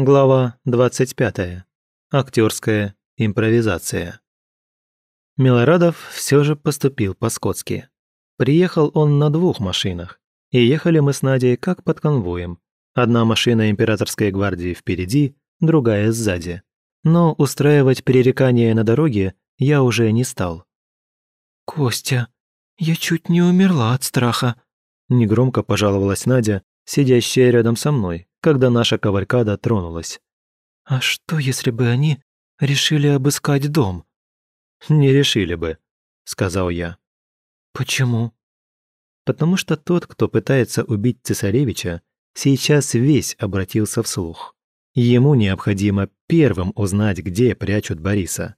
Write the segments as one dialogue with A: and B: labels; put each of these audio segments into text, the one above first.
A: Глава 25. Актерская импровизация. Милорадов все же поступил по-скотски. Приехал он на двух машинах, и ехали мы с Надей как под конвоем. Одна машина императорской гвардии впереди, другая сзади. Но устраивать перерекание на дороге я уже не стал.
B: «Костя, я чуть не умерла от страха», – негромко пожаловалась Надя, сидящая рядом со мной, когда наша кавалькада тронулась. «А что, если бы они решили обыскать дом?»
A: «Не решили бы», — сказал я.
B: «Почему?»
A: «Потому что тот, кто пытается убить цесаревича, сейчас весь обратился вслух. Ему необходимо первым узнать, где прячут Бориса.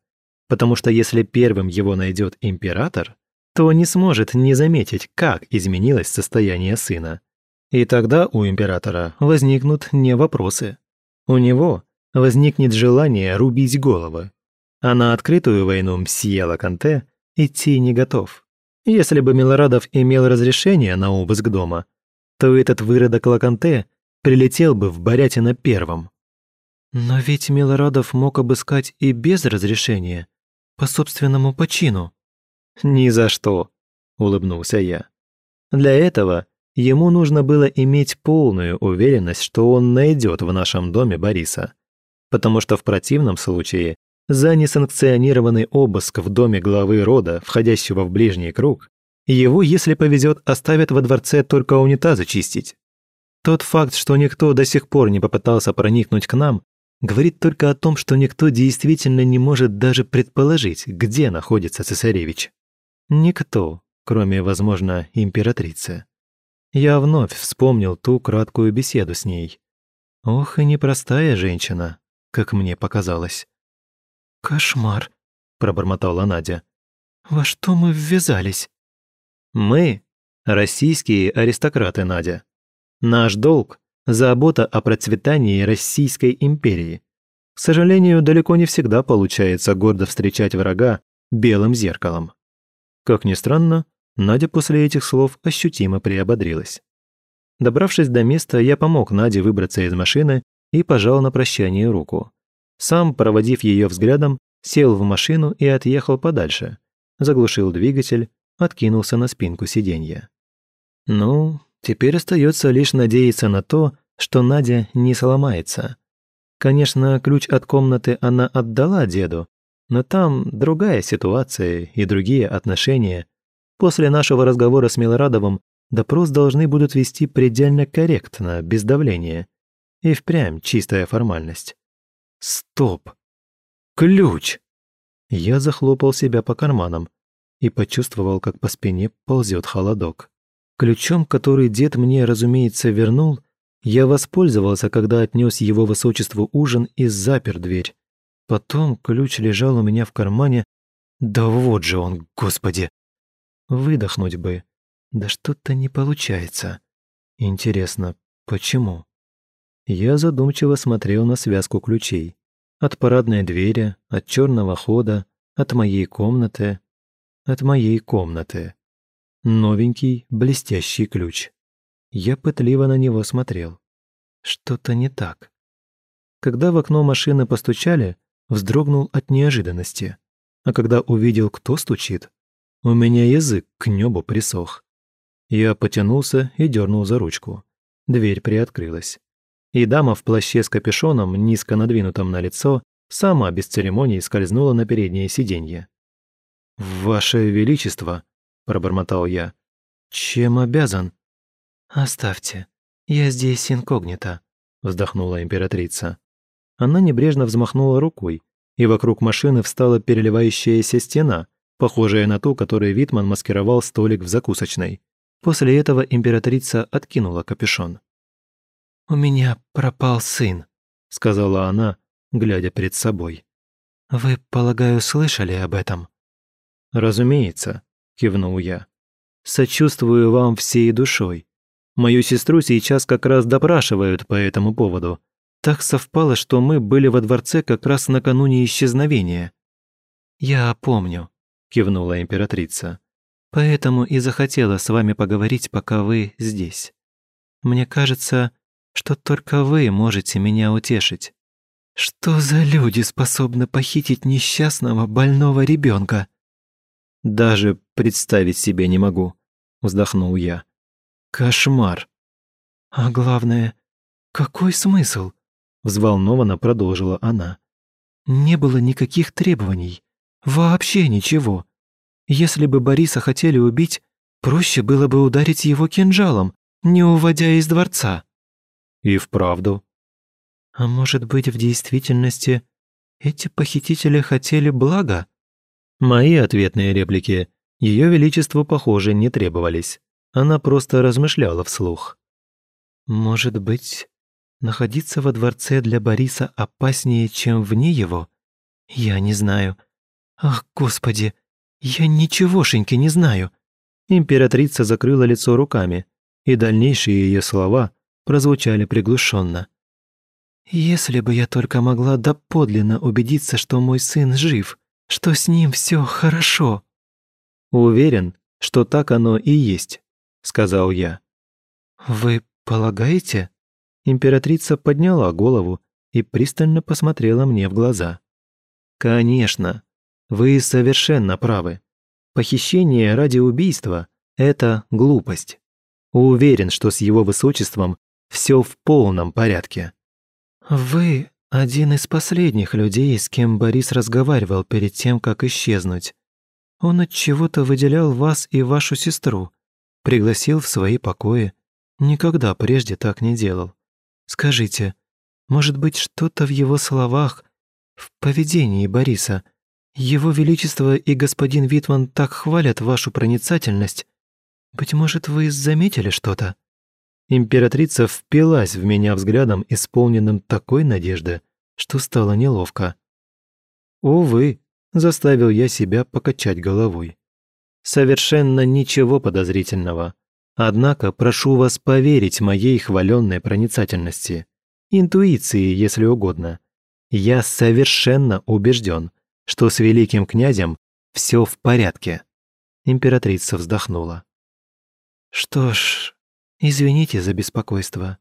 A: Потому что если первым его найдет император, то не сможет не заметить, как изменилось состояние сына. И тогда у императора возникнут не вопросы. У него возникнет желание рубить головы. А на открытую войну мсье Лаканте идти не готов. Если бы Милорадов имел разрешение на обыск дома, то этот выродок Лаканте прилетел бы в Борятино первым.
B: Но ведь Милорадов мог обыскать и без разрешения, по собственному почину.
A: «Ни за что», — улыбнулся я. «Для этого Ему нужно было иметь полную уверенность, что он найдет в нашем доме Бориса. Потому что в противном случае за несанкционированный обыск в доме главы рода, входящего в ближний круг, его, если повезет, оставят во дворце только унитазы чистить. Тот факт, что никто до сих пор не попытался проникнуть к нам, говорит только о том, что никто действительно не может даже предположить, где находится цесаревич. Никто, кроме, возможно, императрицы. Я вновь вспомнил ту краткую беседу с ней. Ох, и непростая женщина, как мне показалось.
B: «Кошмар», — пробормотала Надя. «Во что мы ввязались?»
A: «Мы — российские аристократы, Надя. Наш долг — забота о процветании Российской империи. К сожалению, далеко не всегда получается гордо встречать врага белым зеркалом. Как ни странно, Надя после этих слов ощутимо приободрилась. Добравшись до места, я помог Наде выбраться из машины и пожал на прощание руку. Сам, проводив ее взглядом, сел в машину и отъехал подальше. Заглушил двигатель, откинулся на спинку сиденья. Ну, теперь остается лишь надеяться на то, что Надя не сломается. Конечно, ключ от комнаты она отдала деду, но там другая ситуация и другие отношения, После нашего разговора с Милорадовым допрос должны будут вести предельно корректно, без давления. И впрямь чистая формальность. Стоп! Ключ! Я захлопал себя по карманам и почувствовал, как по спине ползет холодок. Ключом, который дед мне, разумеется, вернул, я воспользовался, когда отнес его высочеству ужин и запер дверь. Потом ключ лежал у меня в кармане. Да вот же он, господи! Выдохнуть бы. Да что-то не получается. Интересно, почему? Я задумчиво смотрел на связку ключей. От парадной двери, от черного хода, от моей комнаты, от моей комнаты. Новенький, блестящий ключ. Я пытливо на него смотрел. Что-то не так. Когда в окно машины постучали, вздрогнул от неожиданности. А когда увидел, кто стучит, у меня язык к небу присох. Я потянулся и дернул за ручку. Дверь приоткрылась. И дама в плаще с капюшоном, низко надвинутом на лицо, сама без церемоний скользнула на переднее сиденье. «Ваше Величество», — пробормотал я, — «чем обязан?»
B: «Оставьте, я здесь инкогнито», — вздохнула императрица.
A: Она небрежно взмахнула рукой, и вокруг машины встала переливающаяся стена — похожая на ту, которой Витман маскировал столик в закусочной. После этого императрица откинула капюшон.
B: «У меня пропал сын», — сказала она, глядя перед собой. «Вы, полагаю, слышали об этом?»
A: «Разумеется», — кивнул я. «Сочувствую вам всей душой. Мою сестру сейчас как раз допрашивают по этому поводу. Так совпало, что мы были во дворце как раз накануне исчезновения».
B: «Я помню», кивнула императрица. Поэтому и захотела с вами поговорить, пока вы здесь. Мне кажется, что только вы можете меня утешить. Что за люди способны похитить несчастного больного ребенка?
A: Даже представить себе не могу, вздохнул я. Кошмар.
B: А главное, какой смысл?
A: Взволнованно продолжила она.
B: Не было никаких требований. Вообще ничего. Если бы Бориса хотели убить, проще было бы ударить его кинжалом, не уводя из дворца.
A: И вправду.
B: А может быть, в действительности эти похитители хотели блага?
A: Мои ответные реплики Ее Величеству, похоже, не требовались. Она просто размышляла вслух.
B: Может быть, находиться во дворце для Бориса опаснее, чем вне его? Я не знаю. Ах, Господи, я ничегошеньки не знаю.
A: Императрица закрыла лицо руками, и дальнейшие ее слова прозвучали приглушенно.
B: «Если бы я только могла доподлинно убедиться, что мой сын жив, что с ним все хорошо».
A: «Уверен, что так оно и есть», — сказал я.
B: «Вы полагаете?»
A: Императрица подняла голову и пристально посмотрела мне в глаза. «Конечно, вы совершенно правы. Похищение ради убийства – это глупость. Уверен, что с его высочеством все в полном порядке».
B: «Вы один из последних людей, с кем Борис разговаривал перед тем, как исчезнуть. Он от чего-то выделял вас и вашу сестру, пригласил в свои покои. Никогда прежде так не делал. Скажите, может быть, что-то в его словах, в поведении Бориса – его Величество и господин Витман так хвалят вашу проницательность. Быть может, вы заметили что-то?»
A: Императрица впилась в меня взглядом, исполненным такой надежды, что стало неловко. Увы, заставил я себя покачать головой. Совершенно ничего подозрительного. Однако прошу вас поверить моей хваленной проницательности. Интуиции, если угодно. Я совершенно убежден, что с великим князем все в порядке. Императрица вздохнула.
B: Что ж, извините за беспокойство.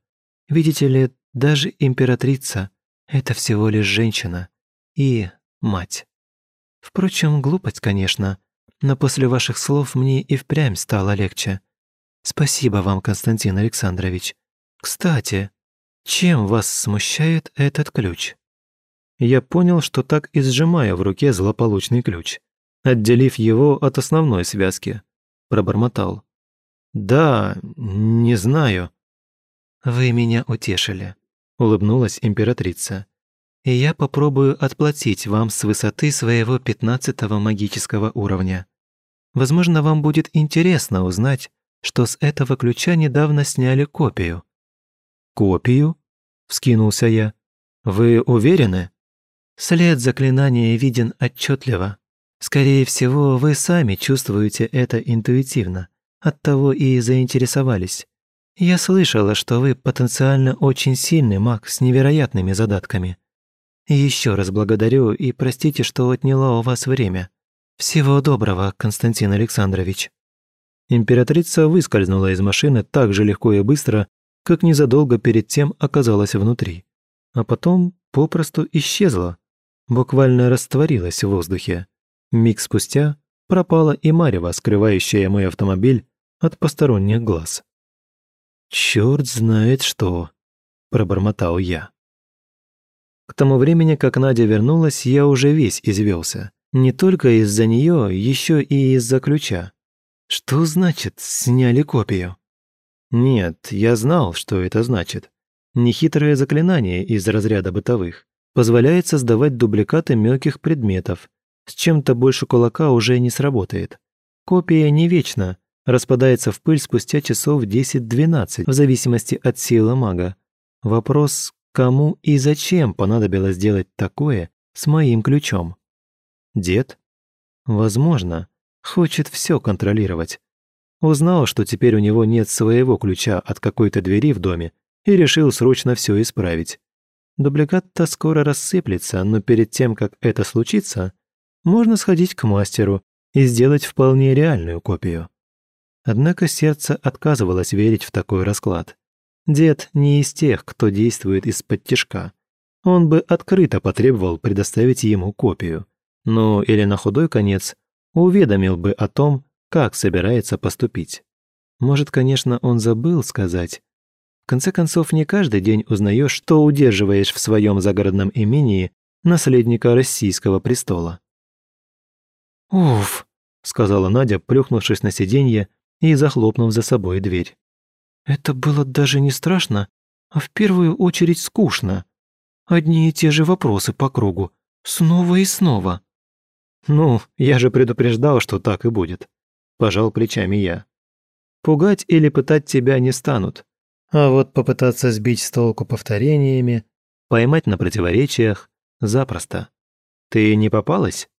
B: Видите ли, даже императрица — это всего лишь женщина и мать. Впрочем, глупость, конечно, но после ваших слов мне и впрямь стало легче. Спасибо вам, Константин Александрович. Кстати, чем вас смущает этот ключ?
A: Я понял, что так и сжимаю в руке злополучный ключ, отделив его от основной связки. Пробормотал. «Да, не знаю».
B: «Вы меня утешили», — улыбнулась императрица. «И я попробую отплатить вам с высоты своего пятнадцатого магического уровня. Возможно, вам будет интересно узнать, что с этого ключа недавно сняли копию».
A: «Копию?» — вскинулся я. «Вы уверены?»
B: След заклинания виден отчетливо. Скорее всего, вы сами чувствуете это интуитивно. Оттого и заинтересовались. Я слышала, что вы потенциально очень сильный маг с невероятными задатками. Еще раз благодарю и простите, что отняла у вас время. Всего доброго, Константин Александрович.
A: Императрица выскользнула из машины так же легко и быстро, как незадолго перед тем оказалась внутри. А потом попросту исчезла, буквально растворилась в воздухе. Миг спустя пропала и марево, скрывающая мой автомобиль от посторонних глаз. «Чёрт знает что», – пробормотал я. К тому времени, как Надя вернулась, я уже весь извелся. Не только из-за нее, еще и из-за ключа. Что значит «сняли копию»? Нет, я знал, что это значит. Нехитрое заклинание из разряда бытовых позволяет создавать дубликаты мелких предметов. С чем-то больше кулака уже не сработает. Копия не вечна, распадается в пыль спустя часов 10-12, в зависимости от силы мага. Вопрос, кому и зачем понадобилось сделать такое с моим ключом? Дед? Возможно, хочет все контролировать. Узнал, что теперь у него нет своего ключа от какой-то двери в доме и решил срочно все исправить. Дубликат-то скоро рассыплется, но перед тем, как это случится, можно сходить к мастеру и сделать вполне реальную копию. Однако сердце отказывалось верить в такой расклад. Дед не из тех, кто действует из-под тишка. Он бы открыто потребовал предоставить ему копию. Ну или на худой конец уведомил бы о том, как собирается поступить. Может, конечно, он забыл сказать. В конце концов, не каждый день узнаешь, что удерживаешь в своем загородном имении наследника российского престола.
B: «Уф», — сказала Надя, плюхнувшись на сиденье и захлопнув за собой дверь. «Это было даже не страшно, а в первую очередь скучно. Одни и те же вопросы по кругу, снова и снова».
A: «Ну, я же предупреждал, что так и будет», – пожал плечами я. «Пугать или пытать тебя не станут. А вот попытаться сбить с толку повторениями, поймать на противоречиях – запросто. Ты не попалась?»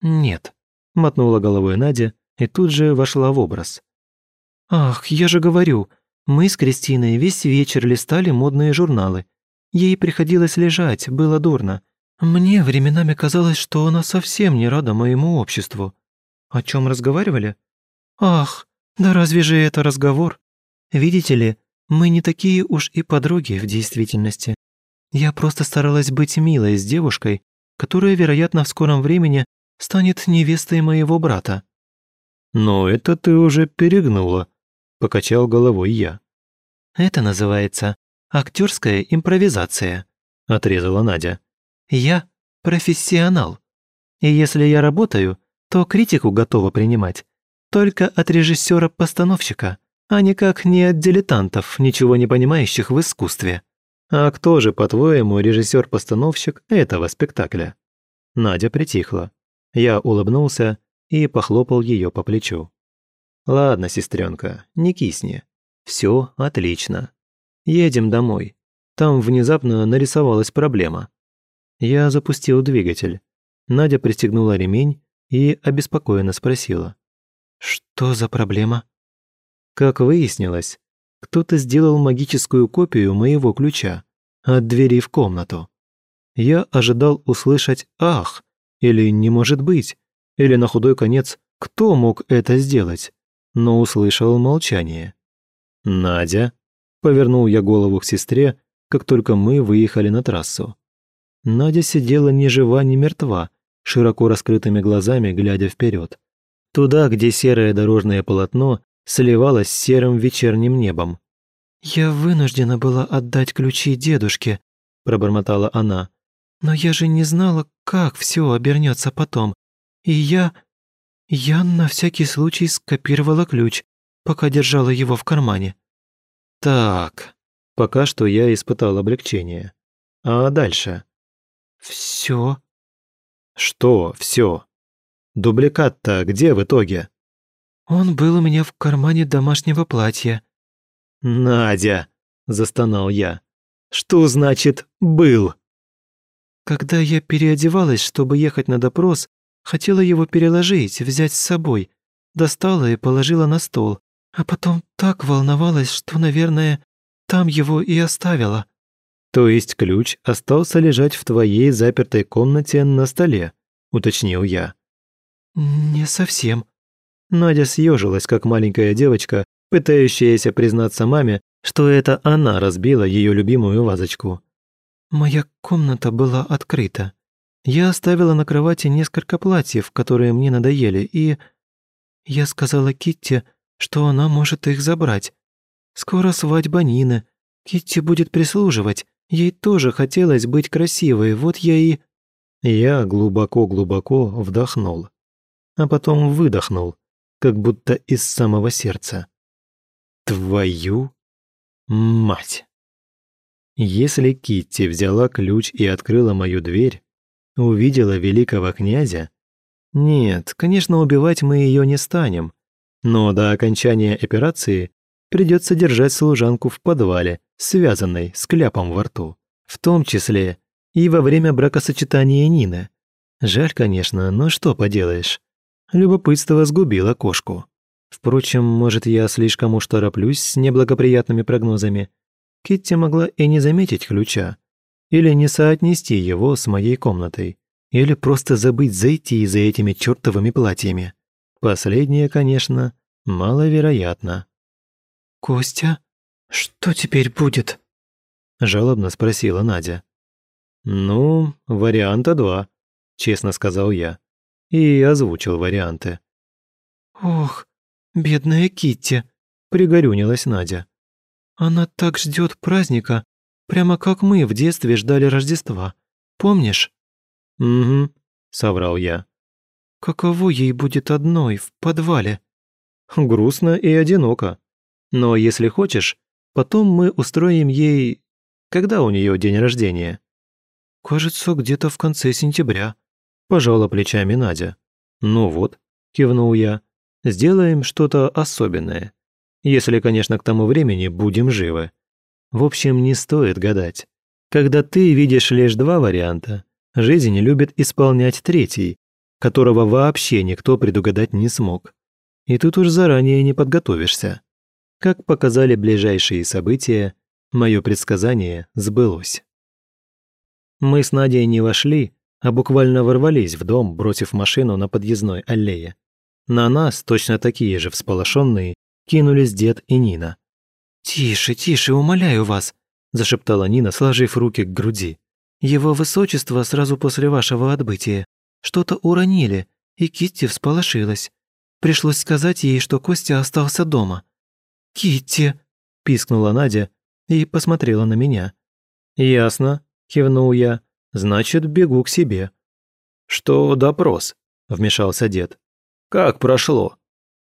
B: «Нет», –
A: мотнула головой Надя и тут же вошла в образ.
B: «Ах, я же говорю, мы с Кристиной весь вечер листали модные журналы. Ей приходилось лежать, было дурно. Мне временами казалось, что она совсем не рада моему обществу. О чем разговаривали? Ах, да разве же это разговор? Видите ли, мы не такие уж и подруги в действительности. Я просто старалась быть милой с девушкой, которая, вероятно, в скором времени станет невестой моего брата.
A: «Но это ты уже перегнула», – покачал головой я.
B: «Это называется актерская импровизация», – отрезала Надя. Я профессионал. И если я работаю, то критику готова принимать. Только от режиссера-постановщика, а никак не от дилетантов, ничего не понимающих в искусстве.
A: А кто же, по-твоему, режиссер-постановщик этого спектакля? Надя притихла. Я улыбнулся и похлопал ее по плечу. Ладно, сестренка, не кисни. Все отлично. Едем домой. Там внезапно нарисовалась проблема. Я запустил двигатель. Надя пристегнула ремень и обеспокоенно спросила.
B: «Что за проблема?»
A: Как выяснилось, кто-то сделал магическую копию моего ключа от двери в комнату. Я ожидал услышать «ах» или «не может быть», или на худой конец «кто мог это сделать», но услышал молчание. «Надя», — повернул я голову к сестре, как только мы выехали на трассу. Надя сидела ни жива, ни мертва, широко раскрытыми глазами глядя вперед, Туда, где серое дорожное полотно сливалось с серым вечерним небом.
B: «Я вынуждена была отдать ключи дедушке», – пробормотала она. «Но я же не знала, как все обернется потом. И я... я на всякий случай скопировала ключ, пока держала его в кармане».
A: «Так...» Пока что я испытал облегчение. А дальше?
B: Все.
A: Что все? Дубликат-то где в итоге?
B: Он был у меня в кармане домашнего платья.
A: Надя, застонал я. Что значит «был»?
B: Когда я переодевалась, чтобы ехать на допрос, хотела его переложить, взять с собой. Достала и положила на стол. А потом так волновалась, что, наверное, там его и оставила.
A: «То есть ключ остался лежать в твоей запертой комнате на столе?» – уточнил я.
B: «Не совсем».
A: Надя съежилась, как маленькая девочка, пытающаяся признаться маме, что это она разбила ее любимую вазочку.
B: «Моя комната была открыта. Я оставила на кровати несколько платьев, которые мне надоели, и... Я сказала Китти, что она может их забрать. Скоро свадьба Нины. Китти будет прислуживать, Ей тоже хотелось быть красивой, вот я и...
A: Я глубоко-глубоко вдохнул, а потом выдохнул, как будто из самого сердца. Твою мать! Если Китти взяла ключ и открыла мою дверь, увидела великого князя, нет, конечно, убивать мы ее не станем, но до окончания операции придется держать служанку в подвале, связанной с кляпом во рту. В том числе и во время бракосочетания Нины. Жаль, конечно, но что поделаешь. Любопытство сгубило кошку. Впрочем, может, я слишком уж тороплюсь с неблагоприятными прогнозами. Китти могла и не заметить ключа. Или не соотнести его с моей комнатой. Или просто забыть зайти за этими чертовыми платьями. Последнее, конечно, маловероятно.
B: «Костя?» «Что теперь будет?» – жалобно спросила Надя.
A: «Ну, варианта два», – честно сказал я. И озвучил варианты.
B: «Ох, бедная Китти», – пригорюнилась Надя. «Она так ждет праздника, прямо как мы в детстве ждали Рождества. Помнишь?»
A: «Угу», – соврал я.
B: «Каково ей будет одной в подвале?»
A: «Грустно и одиноко. Но если хочешь, потом мы устроим ей... Когда у нее день рождения?»
B: «Кажется, где-то в конце сентября», –
A: пожала плечами Надя. «Ну вот», – кивнул я, – «сделаем что-то особенное. Если, конечно, к тому времени будем живы. В общем, не стоит гадать. Когда ты видишь лишь два варианта, жизнь любит исполнять третий, которого вообще никто предугадать не смог. И тут уж заранее не подготовишься. Как показали ближайшие события, мое предсказание сбылось. Мы с Надей не вошли, а буквально ворвались в дом, бросив машину на подъездной аллее. На нас, точно такие же всполошенные, кинулись дед и Нина.
B: «Тише, тише, умоляю вас», – зашептала Нина, сложив руки к груди. «Его высочество сразу после вашего отбытия. Что-то уронили, и Китти всполошилась. Пришлось сказать ей, что Костя остался дома». «Китти», – пискнула Надя и посмотрела на меня.
A: «Ясно», – кивнул я. «Значит, бегу к себе». «Что допрос?» – вмешался дед. «Как прошло?»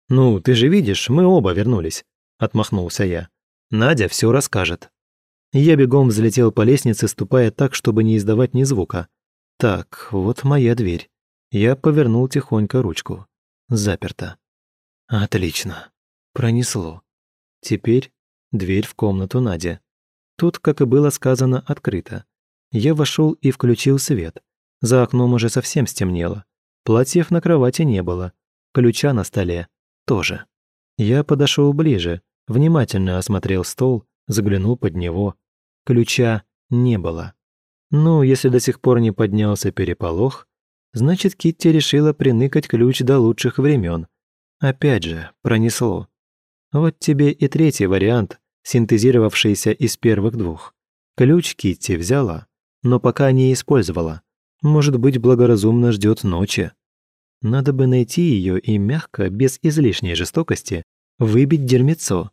A: «Ну, ты же видишь, мы оба вернулись», – отмахнулся я. «Надя все расскажет». Я бегом взлетел по лестнице, ступая так, чтобы не издавать ни звука. Так, вот моя дверь. Я повернул тихонько ручку. Заперто. Отлично. Пронесло. Теперь дверь в комнату Нади. Тут, как и было сказано, открыто. Я вошел и включил свет. За окном уже совсем стемнело. Платьев на кровати не было. Ключа на столе тоже. Я подошел ближе, внимательно осмотрел стол, заглянул под него. Ключа не было. Ну, если до сих пор не поднялся переполох, значит, Китти решила приныкать ключ до лучших времен. Опять же, пронесло. Вот тебе и третий вариант, синтезировавшийся из первых двух. Ключ Китти взяла, но пока не использовала. Может быть, благоразумно ждет ночи. Надо бы найти ее и мягко, без излишней жестокости, выбить дерьмецо.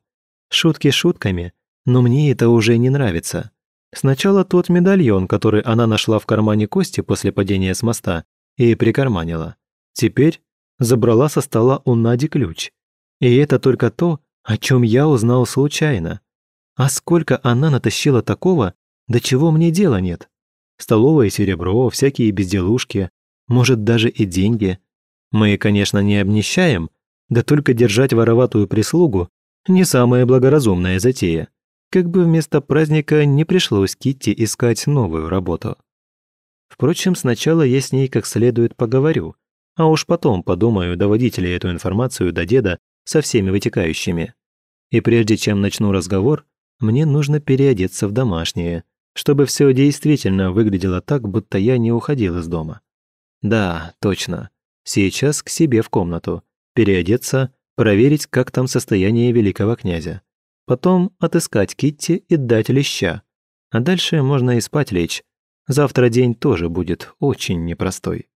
A: Шутки шутками, но мне это уже не нравится. Сначала тот медальон, который она нашла в кармане Кости после падения с моста, и прикарманила. Теперь забрала со стола у Нади ключ. И это только то, о чем я узнал случайно. А сколько она натащила такого, до чего мне дела нет? Столовое серебро, всякие безделушки, может, даже и деньги. Мы, конечно, не обнищаем, да только держать вороватую прислугу – не самая благоразумная затея как бы вместо праздника не пришлось Китти искать новую работу. Впрочем, сначала я с ней как следует поговорю, а уж потом подумаю, доводить ли эту информацию до деда со всеми вытекающими. И прежде чем начну разговор, мне нужно переодеться в домашнее, чтобы все действительно выглядело так, будто я не уходил из дома. Да, точно. Сейчас к себе в комнату, переодеться, проверить, как там состояние великого князя. Потом отыскать Китти и дать леща. А дальше можно и спать лечь. Завтра день тоже будет очень непростой.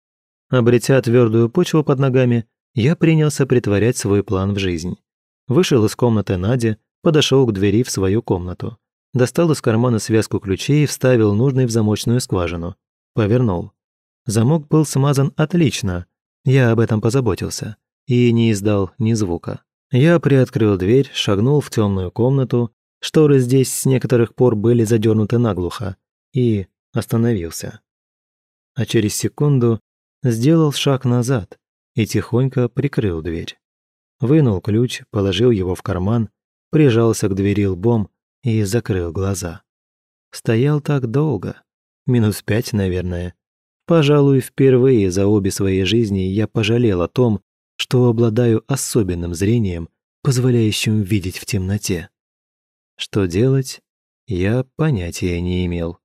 A: Обретя твердую почву под ногами, я принялся притворять свой план в жизнь. Вышел из комнаты Нади, подошел к двери в свою комнату. Достал из кармана связку ключей вставил нужный в замочную скважину. Повернул. Замок был смазан отлично. Я об этом позаботился. И не издал ни звука. Я приоткрыл дверь, шагнул в темную комнату, шторы здесь с некоторых пор были задернуты наглухо, и остановился. А через секунду сделал шаг назад и тихонько прикрыл дверь. Вынул ключ, положил его в карман, прижался к двери лбом и закрыл глаза. Стоял так долго, минус пять, наверное. Пожалуй, впервые за обе свои жизни я пожалел о том, что обладаю особенным зрением, позволяющим видеть в темноте. Что делать, я понятия не имел.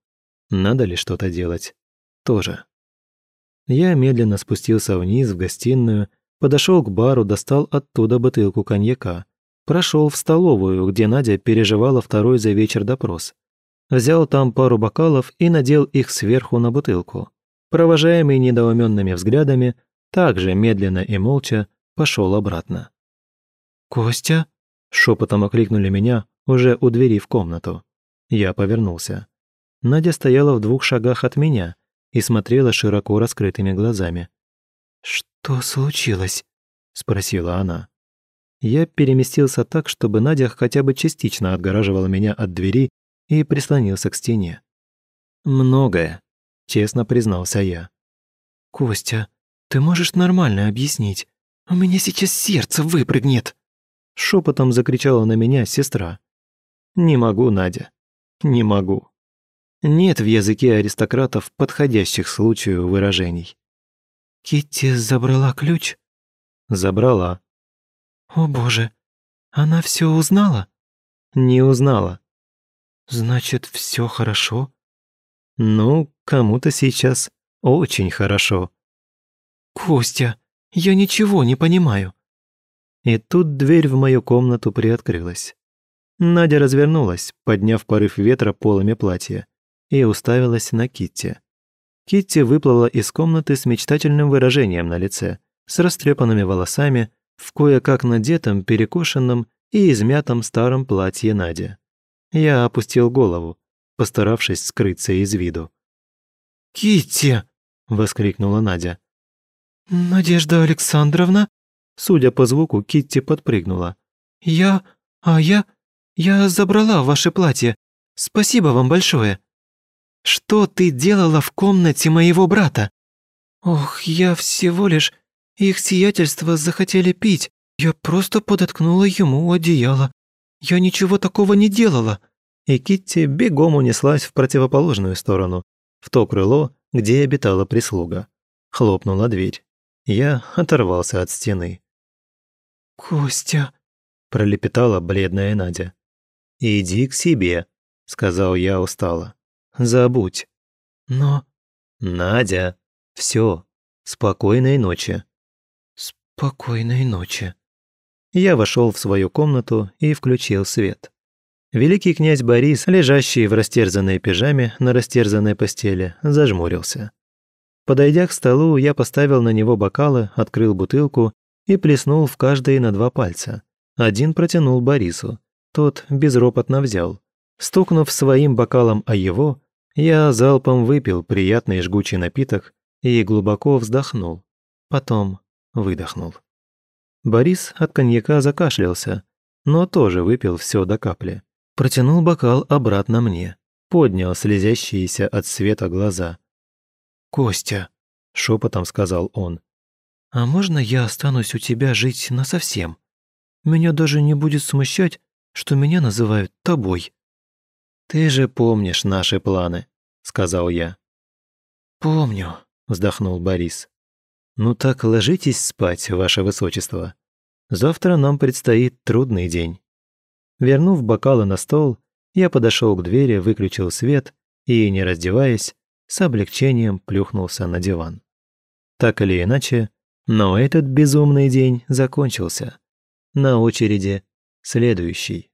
A: Надо ли что-то делать? Тоже. Я медленно спустился вниз в гостиную, подошел к бару, достал оттуда бутылку коньяка, прошел в столовую, где Надя переживала второй за вечер допрос. Взял там пару бокалов и надел их сверху на бутылку. Провожаемый недоуменными взглядами, также медленно и молча пошел обратно.
B: «Костя?»
A: – шепотом окликнули меня уже у двери в комнату. Я повернулся. Надя стояла в двух шагах от меня и смотрела широко раскрытыми глазами.
B: «Что случилось?»
A: – спросила она. Я переместился так, чтобы Надя хотя бы частично отгораживала меня от двери и прислонился к стене. «Многое», — честно признался я.
B: «Костя, ты можешь нормально объяснить? У меня сейчас сердце выпрыгнет!»
A: Шепотом закричала на меня сестра. «Не могу, Надя, не могу». Нет в языке аристократов подходящих случаю выражений.
B: Китти забрала ключ?
A: Забрала.
B: О боже, она все узнала?
A: Не узнала.
B: Значит, все хорошо?
A: Ну, кому-то сейчас очень хорошо.
B: Костя, я ничего не понимаю.
A: И тут дверь в мою комнату приоткрылась. Надя развернулась, подняв порыв ветра полами платья, и уставилась на Китти. Китти выплыла из комнаты с мечтательным выражением на лице, с растрепанными волосами, в кое-как надетом, перекошенном и измятом старом платье Нади. Я опустил голову, постаравшись скрыться из виду.
B: «Китти!» – воскликнула Надя. «Надежда Александровна?»
A: Судя по звуку, Китти подпрыгнула.
B: «Я... а я... я забрала ваше платье. Спасибо вам большое. Что ты делала в комнате моего брата?» «Ох, я всего лишь... их сиятельство захотели пить. Я просто подоткнула ему одеяло. Я ничего такого не делала».
A: И Китти бегом унеслась в противоположную сторону, в то крыло, где обитала прислуга. Хлопнула дверь. Я оторвался от стены.
B: «Костя», –
A: пролепетала бледная Надя. «Иди к себе», – сказал я устало. «Забудь».
B: «Но...»
A: «Надя, все, спокойной ночи».
B: «Спокойной ночи».
A: Я вошел в свою комнату и включил свет. Великий князь Борис, лежащий в растерзанной пижаме на растерзанной постели, зажмурился. Подойдя к столу, я поставил на него бокалы, открыл бутылку и плеснул в каждый на два пальца. Один протянул Борису. Тот безропотно взял. Стукнув своим бокалом о его, я залпом выпил приятный жгучий напиток и глубоко вздохнул. Потом выдохнул. Борис от коньяка закашлялся, но тоже выпил все до капли. Протянул бокал обратно мне, поднял слезящиеся от света глаза.
B: «Костя», —
A: шепотом сказал он, —
B: «а можно я останусь у тебя жить насовсем? Меня даже не будет смущать, что меня называют тобой».
A: «Ты же помнишь наши планы», — сказал я.
B: «Помню», —
A: вздохнул Борис. «Ну так ложитесь спать, ваше высочество. Завтра нам предстоит трудный день». Вернув бокалы на стол, я подошел к двери, выключил свет и, не раздеваясь, с облегчением плюхнулся на диван. Так или иначе, но этот безумный день закончился. На очереди следующий.